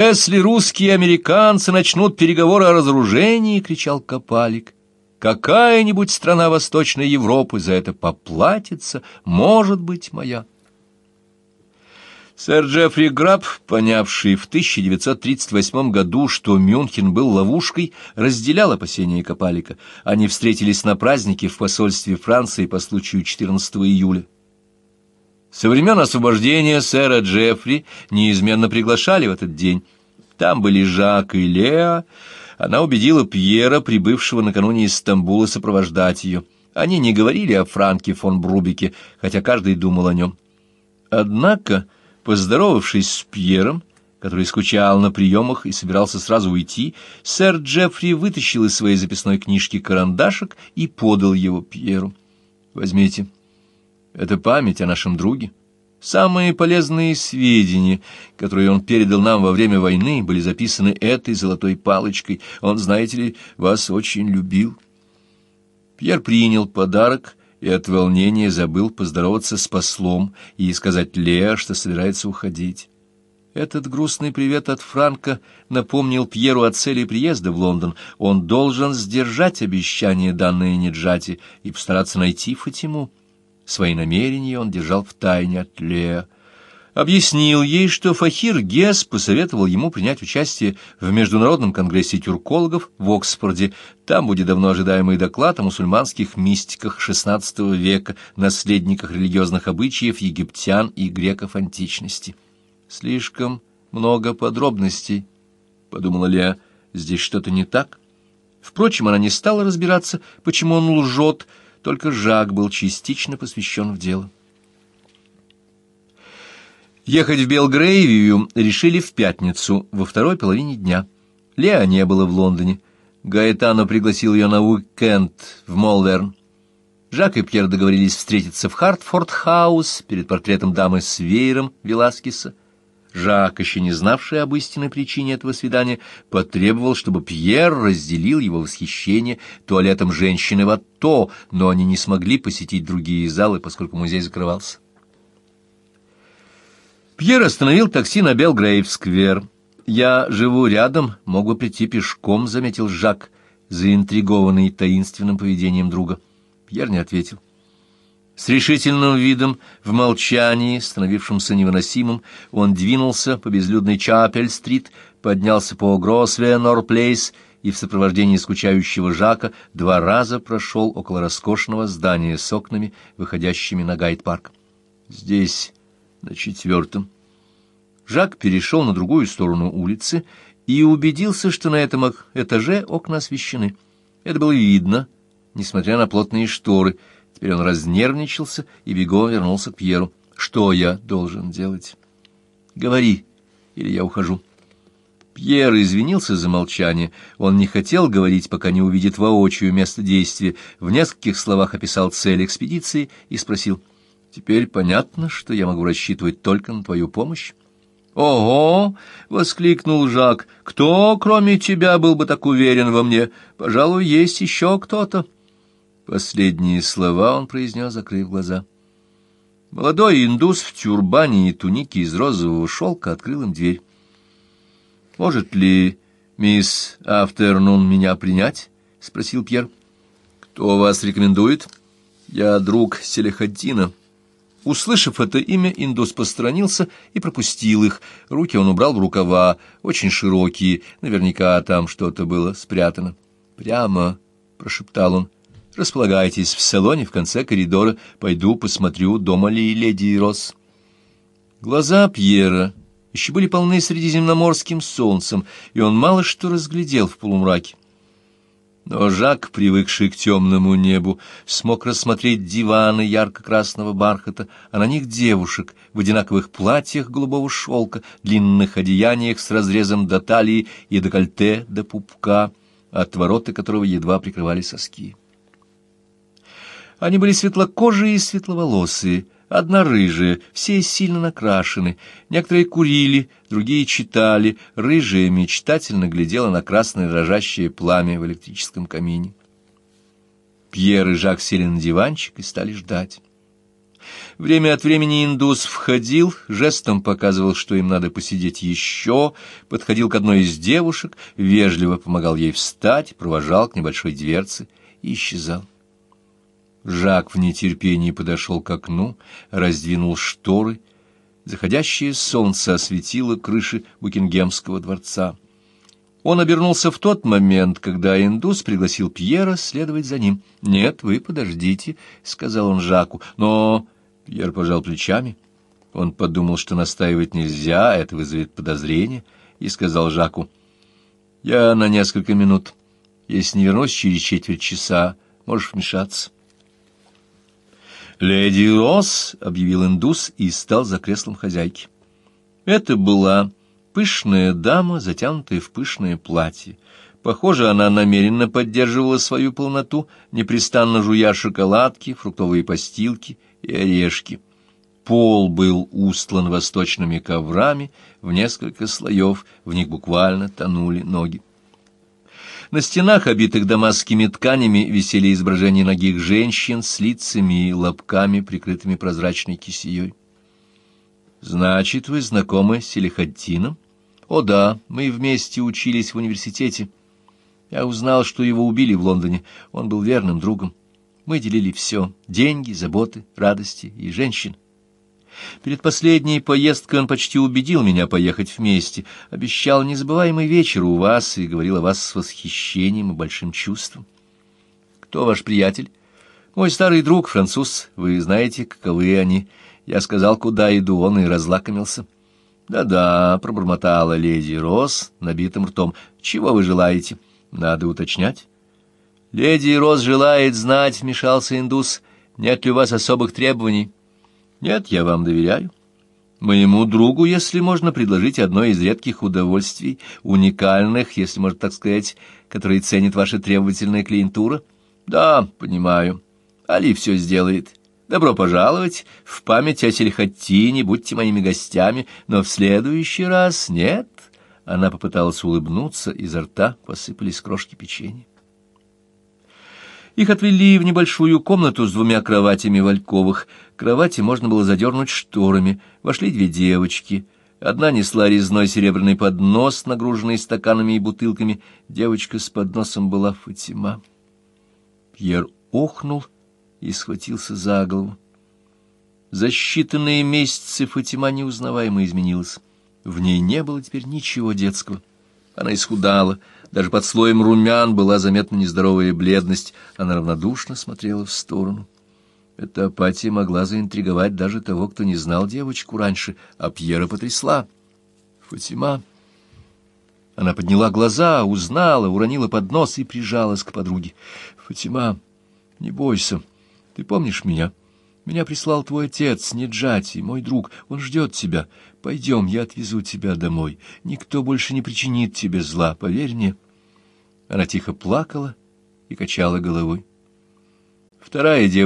«Если русские и американцы начнут переговоры о разоружении, — кричал Копалик, — какая-нибудь страна Восточной Европы за это поплатится, может быть, моя». Сэр Джеффри Граб, понявший в 1938 году, что Мюнхен был ловушкой, разделял опасения Копалика. Они встретились на празднике в посольстве Франции по случаю 14 июля. Со времен освобождения сэра Джеффри неизменно приглашали в этот день. Там были Жак и Леа. Она убедила Пьера, прибывшего накануне из Стамбула, сопровождать ее. Они не говорили о Франке фон Брубике, хотя каждый думал о нем. Однако, поздоровавшись с Пьером, который скучал на приемах и собирался сразу уйти, сэр Джеффри вытащил из своей записной книжки карандашик и подал его Пьеру. «Возьмите». Это память о нашем друге. Самые полезные сведения, которые он передал нам во время войны, были записаны этой золотой палочкой. Он, знаете ли, вас очень любил. Пьер принял подарок и от волнения забыл поздороваться с послом и сказать Леа, что собирается уходить. Этот грустный привет от Франка напомнил Пьеру о цели приезда в Лондон. Он должен сдержать обещание, данное Неджати, и постараться найти Фатиму. Свои намерения он держал в тайне от Леа. Объяснил ей, что Фахир Гес посоветовал ему принять участие в Международном конгрессе тюркологов в Оксфорде. Там будет давно ожидаемый доклад о мусульманских мистиках XVI века, наследниках религиозных обычаев египтян и греков античности. «Слишком много подробностей», — подумала Леа, — «здесь что-то не так». Впрочем, она не стала разбираться, почему он лжет, — только Жак был частично посвящен в дело. Ехать в Белгрейвию решили в пятницу, во второй половине дня. Леа не было в Лондоне. Гаэтано пригласил ее на уикенд в Молверн. Жак и Пьер договорились встретиться в Хартфорд-хаус перед портретом дамы с веером Веласкеса. Жак, еще не знавший об истинной причине этого свидания, потребовал, чтобы Пьер разделил его восхищение туалетом женщины в Атто, но они не смогли посетить другие залы, поскольку музей закрывался. Пьер остановил такси на Белгрейв-сквер. «Я живу рядом, мог бы прийти пешком», — заметил Жак, заинтригованный таинственным поведением друга. Пьер не ответил. С решительным видом, в молчании, становившемся невыносимым, он двинулся по безлюдной Чапель-стрит, поднялся по Гросвенор-плейс и в сопровождении скучающего Жака два раза прошел около роскошного здания с окнами, выходящими на Гайд-парк. Здесь, на четвертом. Жак перешел на другую сторону улицы и убедился, что на этом этаже окна освещены. Это было видно, несмотря на плотные шторы — Теперь он разнервничался и бегом вернулся к Пьеру. «Что я должен делать?» «Говори, или я ухожу». Пьер извинился за молчание. Он не хотел говорить, пока не увидит воочию место действия. В нескольких словах описал цель экспедиции и спросил. «Теперь понятно, что я могу рассчитывать только на твою помощь?» «Ого!» — воскликнул Жак. «Кто, кроме тебя, был бы так уверен во мне? Пожалуй, есть еще кто-то». Последние слова он произнес, закрыв глаза. Молодой индус в тюрбане и тунике из розового шелка открыл им дверь. «Может ли мисс Афтернун меня принять?» — спросил Пьер. «Кто вас рекомендует?» «Я друг Селихаддина». Услышав это имя, индус посторонился и пропустил их. Руки он убрал в рукава, очень широкие, наверняка там что-то было спрятано. «Прямо», — прошептал он, — Располагайтесь в салоне в конце коридора. Пойду посмотрю, дома ли леди Рос. Глаза Пьера еще были полны средиземноморским солнцем, и он мало что разглядел в полумраке. Но Жак, привыкший к темному небу, смог рассмотреть диваны ярко-красного бархата, а на них девушек в одинаковых платьях голубого шелка, длинных одеяниях с разрезом до талии и декольте до пупка, от ворота которого едва прикрывали соски. Они были светлокожие и светловолосые, одна рыжая, все сильно накрашены. Некоторые курили, другие читали, рыжая мечтательно глядела на красное дрожащее пламя в электрическом камине. Пьер и Жак сели на диванчик и стали ждать. Время от времени индус входил, жестом показывал, что им надо посидеть еще, подходил к одной из девушек, вежливо помогал ей встать, провожал к небольшой дверце и исчезал. Жак в нетерпении подошел к окну, раздвинул шторы. Заходящее солнце осветило крыши Букингемского дворца. Он обернулся в тот момент, когда индус пригласил Пьера следовать за ним. «Нет, вы подождите», — сказал он Жаку, — «но...» Пьер пожал плечами. Он подумал, что настаивать нельзя, это вызовет подозрение, и сказал Жаку, «Я на несколько минут. Если не вернусь через четверть часа, можешь вмешаться». «Леди Росс», — объявил индус и стал за креслом хозяйки. Это была пышная дама, затянутая в пышное платье. Похоже, она намеренно поддерживала свою полноту, непрестанно жуя шоколадки, фруктовые постилки и орешки. Пол был устлан восточными коврами в несколько слоев, в них буквально тонули ноги. На стенах, обитых дамасскими тканями, висели изображения ногих женщин с лицами и лобками, прикрытыми прозрачной кисеей. «Значит, вы знакомы с Селихаддином?» «О да, мы вместе учились в университете. Я узнал, что его убили в Лондоне. Он был верным другом. Мы делили все — деньги, заботы, радости и женщин. Перед последней поездкой он почти убедил меня поехать вместе, обещал незабываемый вечер у вас и говорил о вас с восхищением и большим чувством. Кто ваш приятель? Мой старый друг, француз. Вы знаете, каковы они. Я сказал, куда иду, он и разлакомился. Да-да, пробормотала леди Рос набитым ртом. Чего вы желаете? Надо уточнять. Леди Рос желает знать, вмешался индус, нет ли у вас особых требований. Нет, я вам доверяю. Моему другу, если можно, предложить одно из редких удовольствий, уникальных, если можно так сказать, которые ценит ваша требовательная клиентура. Да, понимаю. Али все сделает. Добро пожаловать. В память о Сельхаттине будьте моими гостями, но в следующий раз нет. Она попыталась улыбнуться, изо рта посыпались крошки печенья. Их отвели в небольшую комнату с двумя кроватями в альковых. Кровати можно было задернуть шторами. Вошли две девочки. Одна несла резной серебряный поднос, нагруженный стаканами и бутылками. Девочка с подносом была Фатима. Пьер охнул и схватился за голову. За считанные месяцы Фатима неузнаваемо изменилась. В ней не было теперь ничего детского. Она исхудала, даже под слоем румян была заметна нездоровая бледность, она равнодушно смотрела в сторону. Эта апатия могла заинтриговать даже того, кто не знал девочку раньше, а Пьера потрясла. Фатима... Она подняла глаза, узнала, уронила поднос и прижалась к подруге. «Фатима, не бойся. Ты помнишь меня?» Меня прислал твой отец, Неджати, мой друг. Он ждет тебя. Пойдем, я отвезу тебя домой. Никто больше не причинит тебе зла, поверь мне. Она тихо плакала и качала головой. Вторая девочка